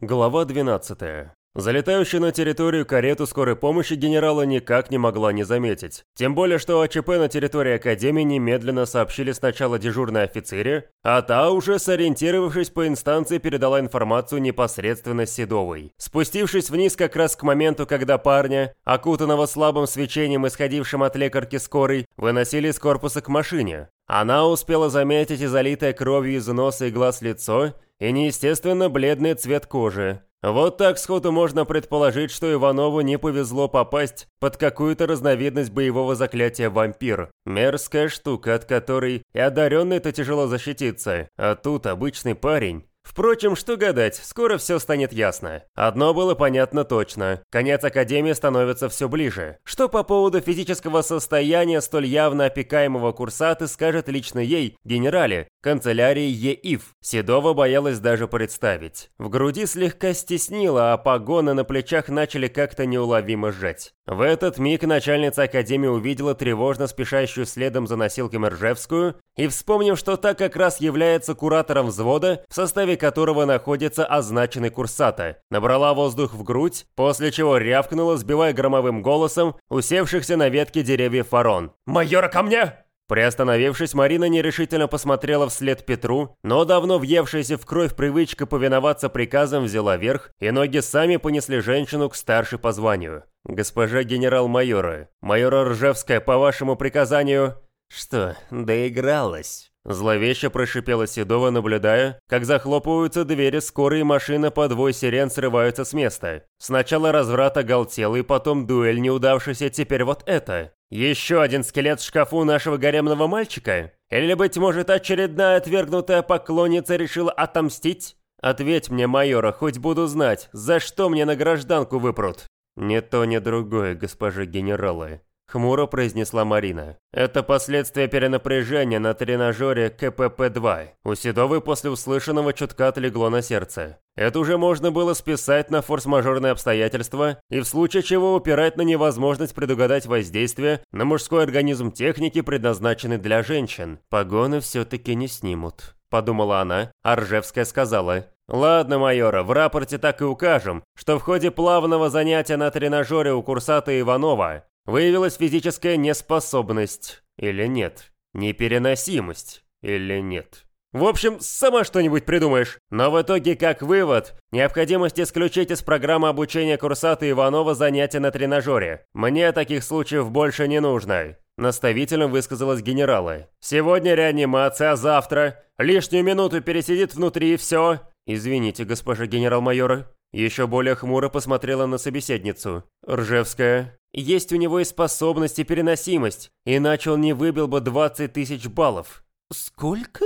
Глава 12. Залетающую на территорию карету скорой помощи генерала никак не могла не заметить. Тем более, что АЧП на территории Академии немедленно сообщили сначала дежурной офицере, а та, уже сориентировавшись по инстанции, передала информацию непосредственно Седовой. Спустившись вниз как раз к моменту, когда парня, окутанного слабым свечением, исходившим от лекарки скорой, выносили из корпуса к машине, она успела заметить и залитое кровью из носа и глаз лицо, и неестественно бледный цвет кожи. Вот так сходу можно предположить, что Иванову не повезло попасть под какую-то разновидность боевого заклятия вампир. Мерзкая штука, от которой и одаренный-то тяжело защититься, а тут обычный парень. Впрочем, что гадать, скоро все станет ясно. Одно было понятно точно. Конец Академии становится все ближе. Что по поводу физического состояния столь явно опекаемого курсаты скажет лично ей, генерале, канцелярии ЕИФ. Седова боялась даже представить. В груди слегка стеснило, а погоны на плечах начали как-то неуловимо сжать. В этот миг начальница Академии увидела тревожно спешащую следом за носилками Ржевскую и, вспомнив, что та как раз является куратором взвода, в составе которого находится означенный курсата, набрала воздух в грудь, после чего рявкнула, сбивая громовым голосом усевшихся на ветке деревьев ворон. «Майора ко мне!» Приостановившись, Марина нерешительно посмотрела вслед Петру, но давно въевшаяся в кровь привычка повиноваться приказам взяла верх, и ноги сами понесли женщину к старшей по званию. «Госпожа генерал-майора, майора Ржевская, по вашему приказанию...» «Что, доигралась?» Зловеще прошипела Седова, наблюдая, как захлопываются двери скорой машины по двой сирен срываются с места. Сначала разврат оголтелый, потом дуэль неудавшаяся, теперь вот это. Еще один скелет в шкафу нашего гаремного мальчика? Или, быть может, очередная отвергнутая поклонница решила отомстить? Ответь мне, майора, хоть буду знать, за что мне на гражданку выпрут? Ни то, ни другое, госпожа генералы. Хмуро произнесла Марина. «Это последствия перенапряжения на тренажере КПП-2. У Седовой после услышанного чутка отлегло на сердце. Это уже можно было списать на форс-мажорные обстоятельства и в случае чего упирать на невозможность предугадать воздействие на мужской организм техники, предназначенной для женщин. Погоны все-таки не снимут». Подумала она, а Ржевская сказала, «Ладно, майора, в рапорте так и укажем, что в ходе плавного занятия на тренажере у курсата Иванова Выявилась физическая неспособность. Или нет. Непереносимость. Или нет. В общем, сама что-нибудь придумаешь. Но в итоге, как вывод, необходимость исключить из программы обучения курсата Иванова занятия на тренажере. Мне таких случаев больше не нужно. Наставительно высказалась генерала. Сегодня реанимация, а завтра лишнюю минуту пересидит внутри и все. Извините, госпожа генерал-майор. Еще более хмуро посмотрела на собеседницу. Ржевская, есть у него и способность, и переносимость, иначе он не выбил бы 20 тысяч баллов. Сколько?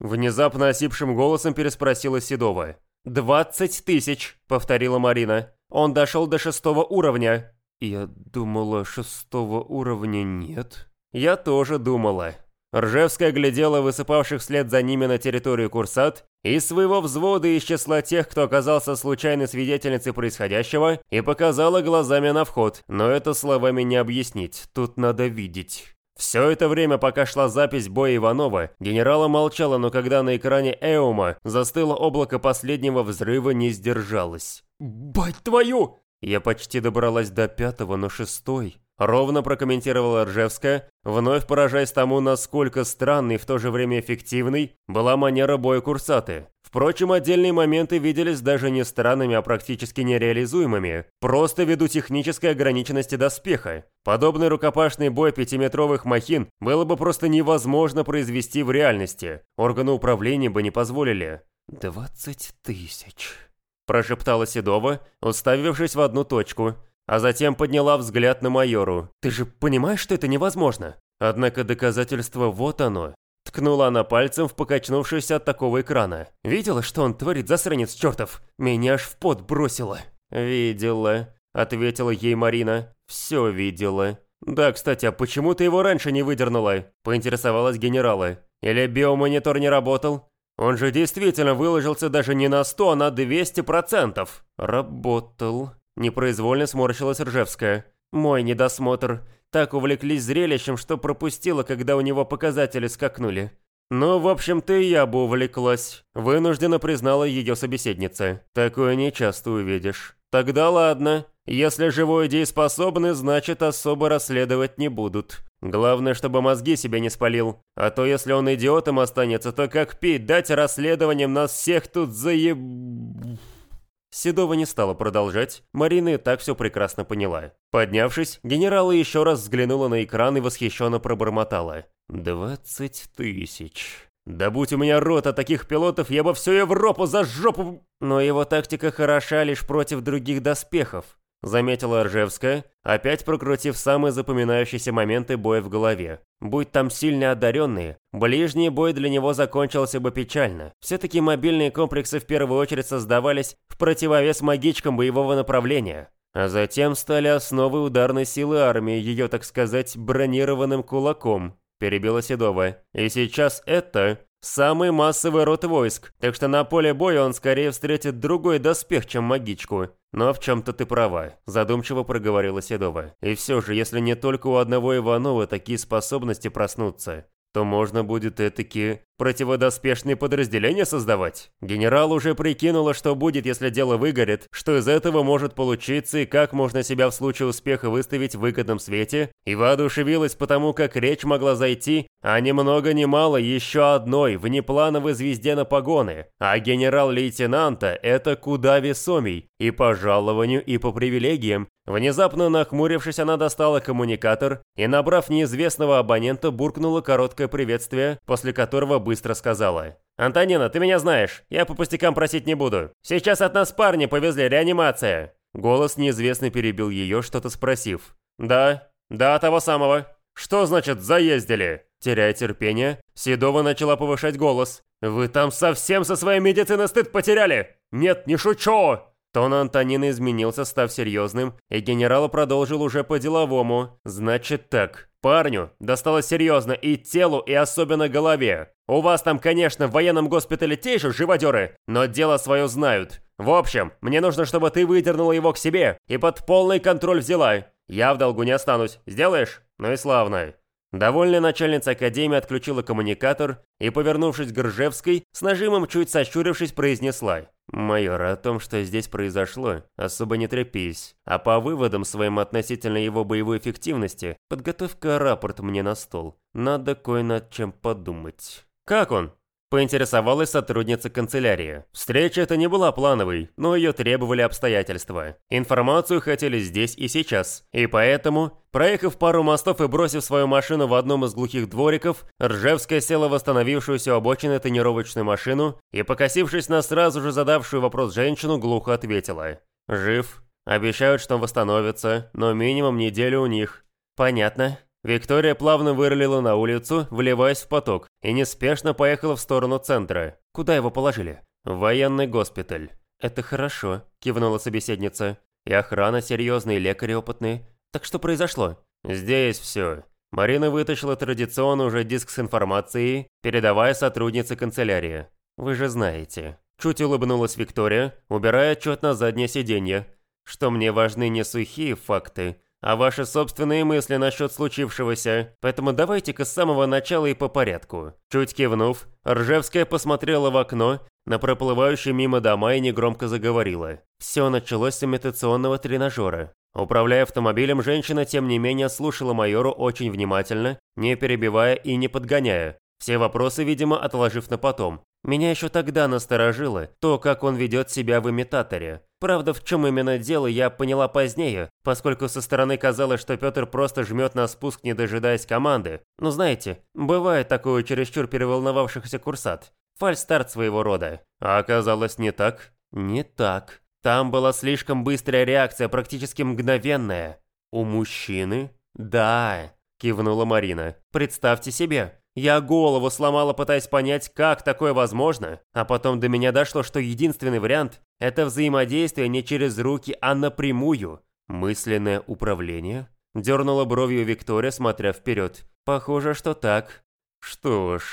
Внезапно осипшим голосом переспросила Седова. «Двадцать тысяч», — повторила Марина. «Он дошел до шестого уровня». «Я думала, шестого уровня нет». «Я тоже думала». Ржевская глядела высыпавших вслед за ними на территорию Курсат из своего взвода из числа тех, кто оказался случайной свидетельницей происходящего, и показала глазами на вход, но это словами не объяснить, тут надо видеть. Все это время, пока шла запись боя Иванова, генерала молчала, но когда на экране Эума застыло облако последнего взрыва, не сдержалась. «Бать твою!» Я почти добралась до пятого, но шестой. Ровно прокомментировала Ржевская, вновь поражаясь тому, насколько странной и в то же время эффективной была манера боя Курсаты. Впрочем, отдельные моменты виделись даже не странными, а практически нереализуемыми, просто ввиду технической ограниченности доспеха. Подобный рукопашный бой пятиметровых махин было бы просто невозможно произвести в реальности. Органы управления бы не позволили. «Двадцать тысяч», – прошептала Седова, уставившись в одну точку – а затем подняла взгляд на майору. «Ты же понимаешь, что это невозможно?» Однако доказательство вот оно. Ткнула она пальцем в покачнувшийся от такого экрана. «Видела, что он творит, засранец чертов? Меня аж в пот бросило». «Видела», — ответила ей Марина. «Все видела». «Да, кстати, а почему ты его раньше не выдернула?» — поинтересовалась генерала. «Или биомонитор не работал?» Он же действительно выложился даже не на 100, а на 200%. Работал. Непроизвольно сморщилась Ржевская. Мой недосмотр. Так увлеклись зрелищем, что пропустила, когда у него показатели скакнули. «Ну, в общем-то, и я бы увлеклась», – вынужденно признала ее собеседница. «Такое не часто увидишь». «Тогда ладно. Если живой дееспособны, значит, особо расследовать не будут. Главное, чтобы мозги себе не спалил. А то, если он идиотом останется, то как пить, дать расследованием нас всех тут заеб...» Седова не стала продолжать, Марина и так все прекрасно поняла. Поднявшись, генерала еще раз взглянула на экран и восхищенно пробормотала. «Двадцать тысяч...» Да будь у меня рота таких пилотов, я бы всю Европу за жопу... Но его тактика хороша лишь против других доспехов, заметила Ржевская, опять прокрутив самые запоминающиеся моменты боя в голове. Будь там сильно одаренные, ближний бой для него закончился бы печально. Все-таки мобильные комплексы в первую очередь создавались в противовес магичкам боевого направления. А затем стали основой ударной силы армии, ее, так сказать, бронированным кулаком, перебила Седова. «И сейчас это самый массовый род войск, так что на поле боя он скорее встретит другой доспех, чем магичку. Но в чем-то ты права», – задумчиво проговорила Седова. «И все же, если не только у одного Иванова такие способности проснутся, то можно будет этаки противодоспешные подразделения создавать. Генерал уже прикинула, что будет, если дело выгорит, что из этого может получиться и как можно себя в случае успеха выставить в выгодном свете, и воодушевилась потому, как речь могла зайти а ни много ни мало еще одной внеплановой звезде на погоны, а генерал-лейтенанта это куда весомей, и по жалованию, и по привилегиям. Внезапно нахмурившись, она достала коммуникатор и, набрав неизвестного абонента, буркнула короткое приветствие, после которого быстро сказала. «Антонина, ты меня знаешь, я по пустякам просить не буду. Сейчас от нас парни повезли, реанимация». Голос неизвестный перебил ее, что-то спросив. «Да, да, того самого. Что значит «заездили»?» Теряя терпение, Седова начала повышать голос. «Вы там совсем со своей медициной стыд потеряли? Нет, не шучу!» Тон Антонины изменился, став серьезным, и генерал продолжил уже по-деловому. «Значит так, парню досталось серьезно и телу, и особенно голове. У вас там, конечно, в военном госпитале те же живодеры, но дело свое знают. В общем, мне нужно, чтобы ты выдернула его к себе и под полный контроль взяла. Я в долгу не останусь. Сделаешь? Ну и славно». Довольная начальница академии отключила коммуникатор и, повернувшись к Ржевской, с нажимом чуть сощурившись, произнесла. «Майор, о том, что здесь произошло, особо не трепись. А по выводам своим относительно его боевой эффективности, подготовь-ка рапорт мне на стол. Надо кое над чем подумать». «Как он?» Поинтересовалась сотрудница канцелярии. Встреча эта не была плановой, но ее требовали обстоятельства. Информацию хотели здесь и сейчас. И поэтому, проехав пару мостов и бросив свою машину в одном из глухих двориков, Ржевская села в остановившуюся обочину тренировочную машину и, покосившись на сразу же задавшую вопрос женщину, глухо ответила. «Жив. Обещают, что восстановится, но минимум неделю у них». «Понятно», Виктория плавно вырулила на улицу, вливаясь в поток, и неспешно поехала в сторону центра. Куда его положили? В военный госпиталь. «Это хорошо», – кивнула собеседница. «И охрана серьезная, и лекари опытные. Так что произошло?» «Здесь все». Марина вытащила традиционно уже диск с информацией, передавая сотруднице канцелярии. «Вы же знаете». Чуть улыбнулась Виктория, убирая отчет на заднее сиденье. «Что мне важны не сухие факты, а ваши собственные мысли насчет случившегося, поэтому давайте-ка с самого начала и по порядку». Чуть кивнув, Ржевская посмотрела в окно на проплывающие мимо дома и негромко заговорила. Все началось с имитационного тренажера. Управляя автомобилем, женщина, тем не менее, слушала майору очень внимательно, не перебивая и не подгоняя. Все вопросы, видимо, отложив на потом. Меня еще тогда насторожило то, как он ведет себя в имитаторе. Правда, в чем именно дело, я поняла позднее, поскольку со стороны казалось, что Петр просто жмет на спуск, не дожидаясь команды. Ну знаете, бывает такой чересчур переволновавшихся курсат. Фальстарт своего рода. А оказалось не так? Не так. Там была слишком быстрая реакция, практически мгновенная. У мужчины? Да, кивнула Марина. Представьте себе, я голову сломала, пытаясь понять, как такое возможно, а потом до меня дошло, что единственный вариант – это взаимодействие не через руки, а напрямую. Мысленное управление? Дернула бровью Виктория, смотря вперед. Похоже, что так. Что ж,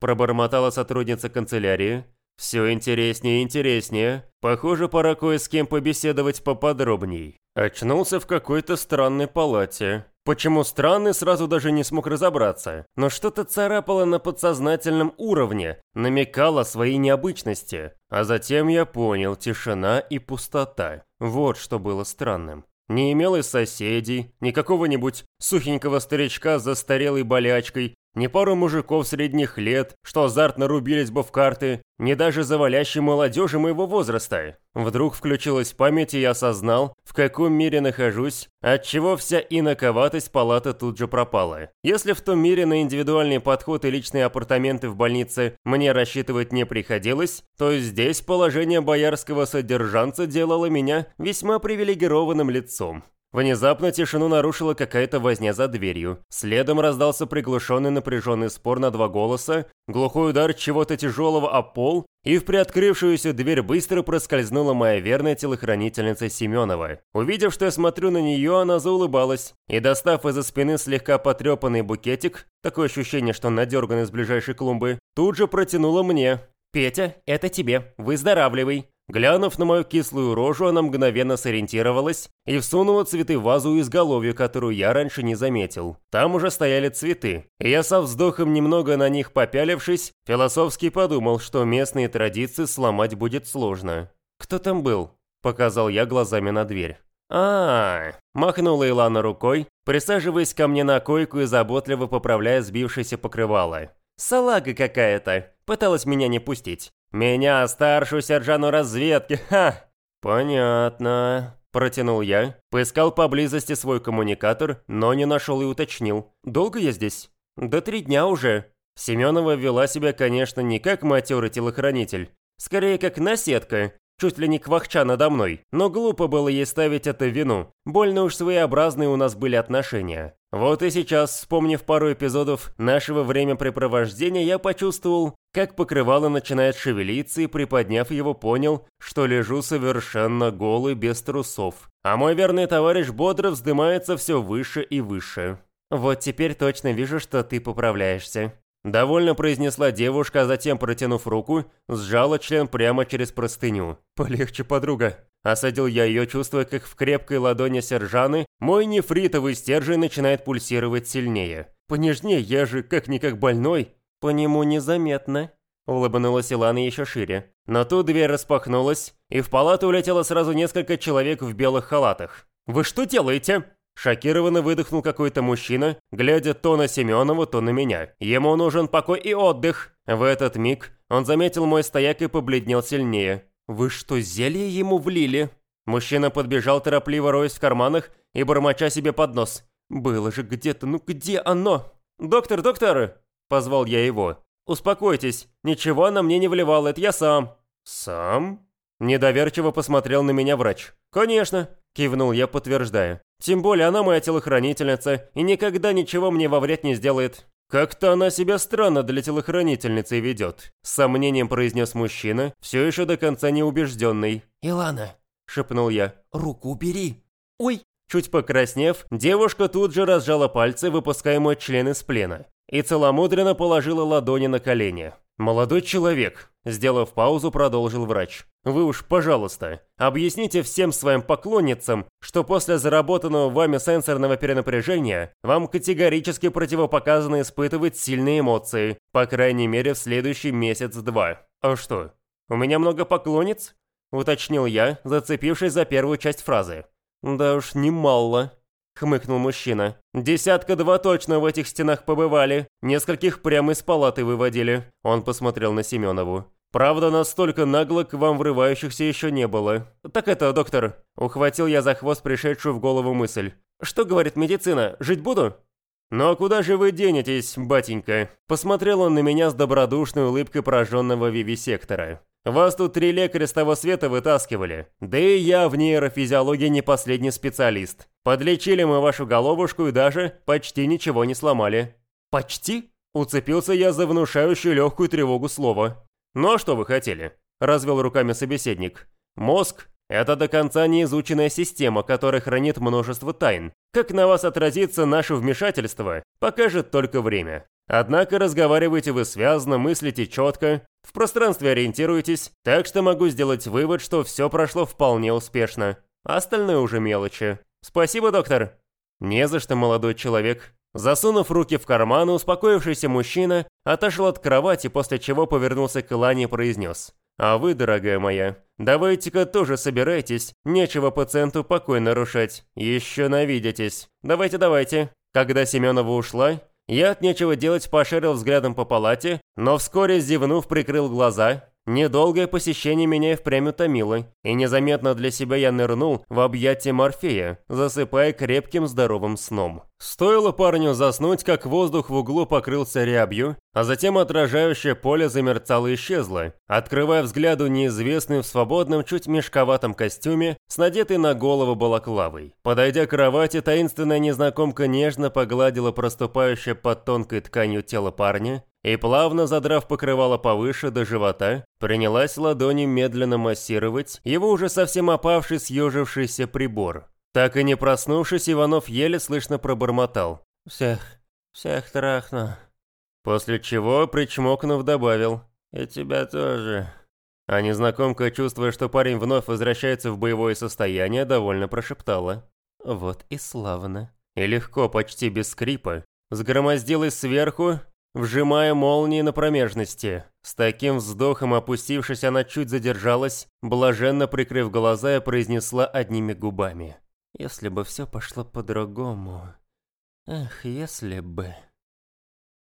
пробормотала сотрудница канцелярии. Все интереснее и интереснее. Похоже, пора кое с кем побеседовать поподробней. Очнулся в какой-то странной палате. Почему странный, сразу даже не смог разобраться, но что-то царапало на подсознательном уровне, намекало своей необычности. А затем я понял, тишина и пустота. Вот что было странным. Не имелось соседей, ни какого-нибудь сухенького старичка с застарелой болячкой, ни пару мужиков средних лет, что азартно рубились бы в карты, ни даже завалящей молодежи моего возраста. Вдруг включилась память, и я осознал, в каком мире нахожусь, отчего вся инаковатость палаты тут же пропала. Если в том мире на индивидуальный подход и личные апартаменты в больнице мне рассчитывать не приходилось, то здесь положение боярского содержанца делало меня весьма привилегированным лицом. Внезапно тишину нарушила какая-то возня за дверью. Следом раздался приглушенный напряженный спор на два голоса, глухой удар чего-то тяжелого о пол, и в приоткрывшуюся дверь быстро проскользнула моя верная телохранительница Семенова. Увидев, что я смотрю на нее, она заулыбалась, и достав из-за спины слегка потрепанный букетик, такое ощущение, что он надерган из ближайшей клумбы, тут же протянула мне. «Петя, это тебе, выздоравливай!» Глянув на мою кислую рожу, она мгновенно сориентировалась и всунула цветы в вазу изголовью, которую я раньше не заметил. Там уже стояли цветы, и я со вздохом немного на них попялившись, философски подумал, что местные традиции сломать будет сложно. «Кто там был?» – показал я глазами на дверь. а, -а, -а махнула Илана рукой, присаживаясь ко мне на койку и заботливо поправляя сбившееся покрывало. «Салага какая-то, пыталась меня не пустить. «Меня, старшую сержану разведки, ха!» «Понятно», – протянул я, поискал поблизости свой коммуникатор, но не нашел и уточнил. «Долго я здесь?» «Да три дня уже». Семенова вела себя, конечно, не как матерый телохранитель, скорее как наседка, чуть ли не квахча надо мной, но глупо было ей ставить это вину. Больно уж своеобразные у нас были отношения. Вот и сейчас, вспомнив пару эпизодов нашего времяпрепровождения, я почувствовал, как покрывало начинает шевелиться и, приподняв его, понял, что лежу совершенно голый, без трусов. А мой верный товарищ бодро вздымается все выше и выше. «Вот теперь точно вижу, что ты поправляешься», Довольно произнесла девушка, а затем, протянув руку, сжала член прямо через простыню. «Полегче, подруга». Осадил я ее, чувствуя, как в крепкой ладони сержаны мой нефритовый стержень начинает пульсировать сильнее. «Понежнее, я же как-никак больной». «По нему незаметно», – улыбнулась Илана еще шире. Но тут дверь распахнулась, и в палату улетело сразу несколько человек в белых халатах. «Вы что делаете?» Шокированно выдохнул какой-то мужчина, глядя то на Семенова, то на меня. Ему нужен покой и отдых. В этот миг он заметил мой стояк и побледнел сильнее. «Вы что, зелье ему влили?» Мужчина подбежал торопливо, роясь в карманах и бормоча себе под нос. «Было же где-то, ну где оно?» «Доктор, доктор!» – позвал я его. «Успокойтесь, ничего на мне не вливал, это я сам». «Сам?» Недоверчиво посмотрел на меня врач. «Конечно», – кивнул я, подтверждая. Тем более она моя телохранительница и никогда ничего мне во вред не сделает. Как-то она себя странно для телохранительницы ведет. С сомнением произнес мужчина, все еще до конца не убежденный. «Илана», – шепнул я, – «руку убери». «Ой». Чуть покраснев, девушка тут же разжала пальцы, выпуская мой член из плена, и целомудренно положила ладони на колени. «Молодой человек», – сделав паузу, продолжил врач. «Вы уж, пожалуйста, объясните всем своим поклонницам, что после заработанного вами сенсорного перенапряжения вам категорически противопоказано испытывать сильные эмоции, по крайней мере в следующий месяц-два. А что, у меня много поклонниц?» – уточнил я, зацепившись за первую часть фразы. «Да уж, немало», – хмыкнул мужчина. «Десятка-два точно в этих стенах побывали. Нескольких прямо из палаты выводили». Он посмотрел на Семенову. «Правда, настолько нагло к вам врывающихся еще не было. Так это, доктор...» Ухватил я за хвост пришедшую в голову мысль. «Что говорит медицина? Жить буду?» «Ну а куда же вы денетесь, батенька?» Посмотрел он на меня с добродушной улыбкой пораженного вивисектора. Вас тут три лекаря с того света вытаскивали. Да и я в нейрофизиологии не последний специалист. Подлечили мы вашу головушку и даже почти ничего не сломали». «Почти?» Уцепился я за внушающую легкую тревогу слова. «Ну а что вы хотели?» Развел руками собеседник. «Мозг – это до конца неизученная система, которая хранит множество тайн. Как на вас отразится наше вмешательство, покажет только время. Однако разговариваете вы связно, мыслите четко, в пространстве ориентируетесь, так что могу сделать вывод, что все прошло вполне успешно. Остальное уже мелочи. Спасибо, доктор. «Не за что, молодой человек». Засунув руки в карманы, успокоившийся мужчина отошел от кровати, после чего повернулся к Илане и произнес. «А вы, дорогая моя, давайте-ка тоже собирайтесь, нечего пациенту покой нарушать, еще навидитесь. Давайте-давайте». Когда Семенова ушла, я от нечего делать пошарил взглядом по палате, но вскоре, зевнув, прикрыл глаза Недолгое посещение меня и впрямь утомило, и незаметно для себя я нырнул в объятия Морфея, засыпая крепким здоровым сном. Стоило парню заснуть, как воздух в углу покрылся рябью, а затем отражающее поле замерцало и исчезло, открывая взгляду неизвестный в свободном, чуть мешковатом костюме с надетой на голову балаклавой. Подойдя к кровати, таинственная незнакомка нежно погладила проступающее под тонкой тканью тело парня и, плавно задрав покрывало повыше до живота, принялась ладонью медленно массировать его уже совсем опавший съежившийся прибор. Так и не проснувшись, Иванов еле слышно пробормотал. «Всех, всех трахну». После чего, причмокнув, добавил. «И тебя тоже». А незнакомка, чувствуя, что парень вновь возвращается в боевое состояние, довольно прошептала. «Вот и славно». И легко, почти без скрипа, сгромоздилась сверху вжимая молнии на промежности. С таким вздохом опустившись, она чуть задержалась, блаженно прикрыв глаза и произнесла одними губами. «Если бы все пошло по-другому... Эх, если бы...»